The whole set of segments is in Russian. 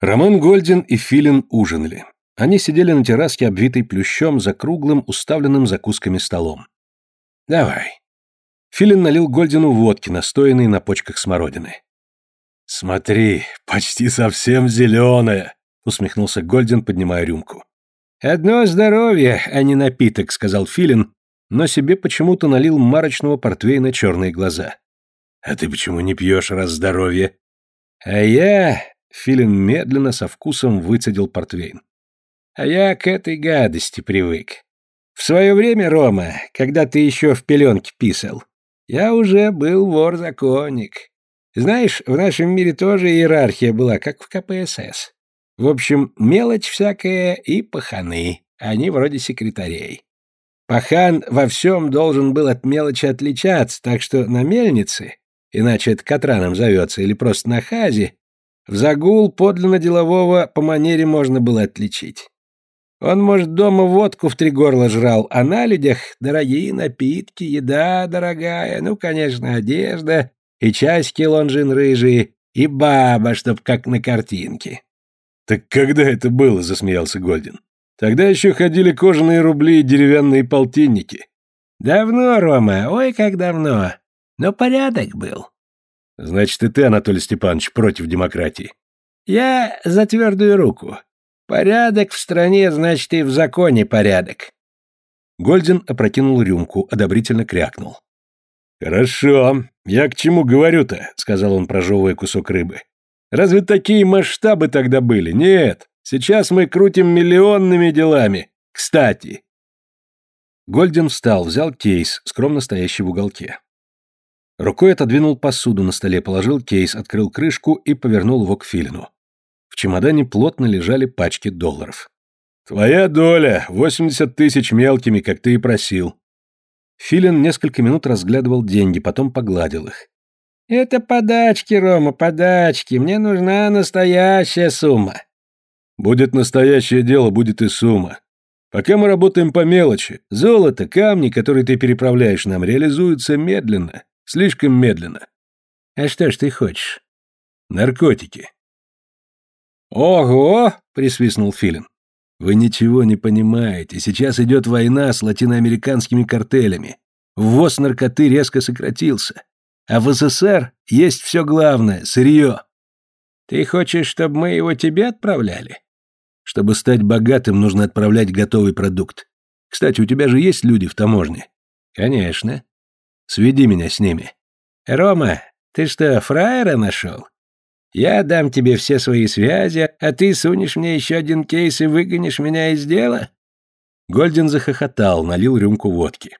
Роман Гольдин и Филин ужинали. Они сидели на терраске, обвитой плющом, за круглым, уставленным закусками столом. «Давай». Филин налил Гольдину водки, настоянной на почках смородины. «Смотри, почти совсем зеленая», — усмехнулся Гольдин, поднимая рюмку. «Одно здоровье, а не напиток», — сказал Филин, но себе почему-то налил марочного портвейна черные глаза. «А ты почему не пьешь, раз здоровье?» «А я...» — Филин медленно, со вкусом выцедил портвейн. «А я к этой гадости привык. В свое время, Рома, когда ты еще в пеленке писал, я уже был вор-законник. Знаешь, в нашем мире тоже иерархия была, как в КПСС. В общем, мелочь всякая и паханы, они вроде секретарей. Пахан во всем должен был от мелочи отличаться, так что на мельнице, иначе это Катраном зовется, или просто на хазе, загул подлинно делового по манере можно было отличить. Он, может, дома водку в три горла жрал, а на людях дорогие напитки, еда дорогая, ну, конечно, одежда и часики лонжин рыжие, и баба, чтоб как на картинке. «Так когда это было?» — засмеялся Гольдин. Тогда еще ходили кожаные рубли и деревянные полтинники. Давно, Рома, ой, как давно. Но порядок был. Значит, и ты, Анатолий Степанович, против демократии. Я за твердую руку. Порядок в стране, значит, и в законе порядок. Гольдин опрокинул рюмку, одобрительно крякнул. «Хорошо. Я к чему говорю-то?» — сказал он, прожевывая кусок рыбы. «Разве такие масштабы тогда были? Нет. Сейчас мы крутим миллионными делами. Кстати. Гольден встал, взял кейс, скромно стоящий в уголке. Рукой отодвинул посуду на столе, положил кейс, открыл крышку и повернул его к Филину. В чемодане плотно лежали пачки долларов. «Твоя доля, восемьдесят тысяч мелкими, как ты и просил». Филин несколько минут разглядывал деньги, потом погладил их. «Это подачки, Рома, подачки. Мне нужна настоящая сумма. Будет настоящее дело, будет и сумма. Пока мы работаем по мелочи, золото, камни, которые ты переправляешь нам, реализуются медленно, слишком медленно. А что ж ты хочешь? Наркотики. Ого, присвистнул Филин. Вы ничего не понимаете. Сейчас идет война с латиноамериканскими картелями. Ввоз наркоты резко сократился. А в СССР есть все главное — сырье. Ты хочешь, чтобы мы его тебе отправляли? Чтобы стать богатым, нужно отправлять готовый продукт. Кстати, у тебя же есть люди в таможне? Конечно. Сведи меня с ними. Рома, ты что, фраера нашел? Я дам тебе все свои связи, а ты сунешь мне еще один кейс и выгонишь меня из дела? Гольден захохотал, налил рюмку водки.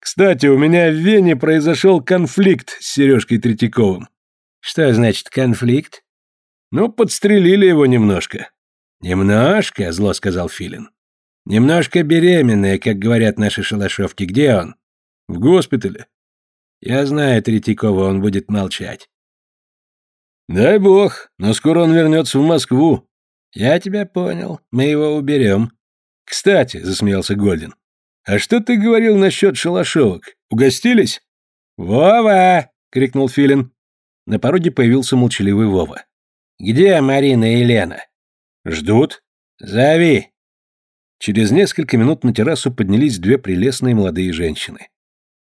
Кстати, у меня в Вене произошел конфликт с Сережкой Третьяковым. Что значит конфликт? Ну, подстрелили его немножко. «Немножко», — зло сказал Филин. «Немножко беременная, как говорят наши шалашовки. Где он?» «В госпитале». «Я знаю Третьякова, он будет молчать». «Дай бог, но скоро он вернется в Москву». «Я тебя понял. Мы его уберем». «Кстати», — засмеялся Гольдин, — «а что ты говорил насчет шалашовок? Угостились?» «Вова!» — крикнул Филин. На пороге появился молчаливый Вова. «Где Марина и Лена?» «Ждут?» «Зови!» Через несколько минут на террасу поднялись две прелестные молодые женщины.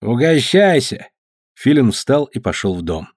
«Угощайся!» Филин встал и пошел в дом.